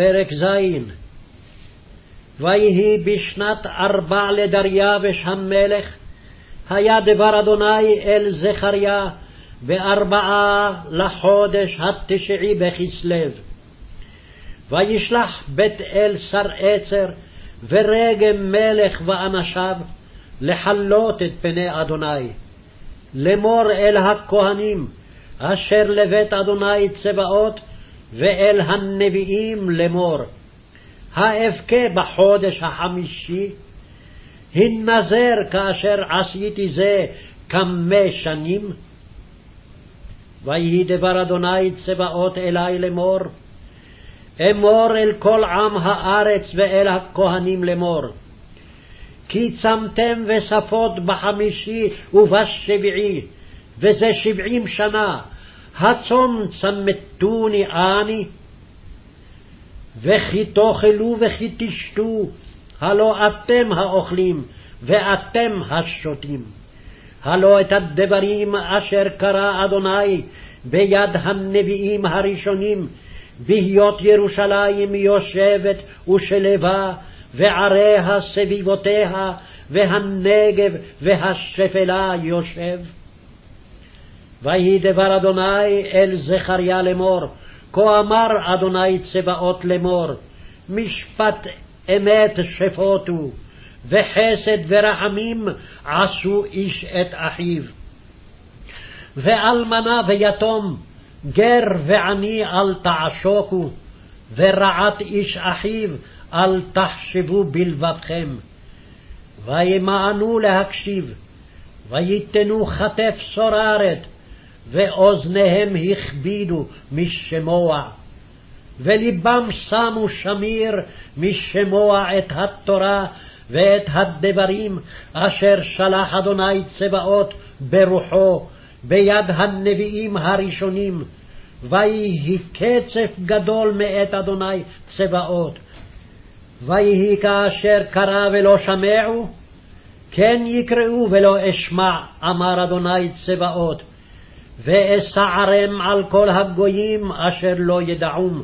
פרק ז. ויהי בשנת ארבע לדריווש המלך, היה דבר אדוני אל זכריה בארבעה לחודש התשעי בכסלו. וישלח בית אל שר עצר ורגם מלך ואנשיו לחלות את פני אדוני. לאמור אל הכהנים אשר לבית אדוני צבאות ואל הנביאים לאמור. האבכה בחודש החמישי, הנזר כאשר עשיתי זה כמה שנים? ויהי דבר אדוני צבאות אלי לאמור, אמור אל כל עם הארץ ואל הכהנים לאמור, כי צמתם וספות בחמישי ובשביעי, וזה שבעים שנה, הצום צמתוני אני, וכי תאכלו וכי תשתו, הלא אתם האוכלים, ואתם השותים. הלא את הדברים אשר קרא אדוני ביד הנביאים הראשונים, בהיות ירושלים יושבת ושלווה, ועריה סביבותיה, והנגב והשפלה יושב. ויהי דבר אדוני אל זכריה לאמור, כה אמר אדוני צבאות לאמור, משפט אמת שפוטו, וחסד ורחמים עשו איש את אחיו. ואלמנה ויתום, גר ועני אל תעשוקו, ורעת איש אחיו אל תחשבו בלבבכם. וימאנו להקשיב, ויתנו כתף סוררת, ואוזניהם הכבידו משמוע. ולבם שמו שמיר משמוע את התורה ואת הדברים אשר שלח אדוני צבאות ברוחו ביד הנביאים הראשונים, ויהי קצף גדול מאת אדוני צבאות. ויהי כאשר קרא ולא שמעו, כן יקראו ולא אשמע, אמר אדוני צבאות. ואסערם על כל הגויים אשר לא ידעום,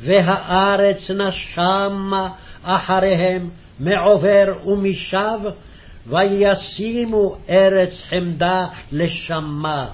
והארץ נשמה אחריהם מעובר ומשב, וישימו ארץ חמדה לשמה.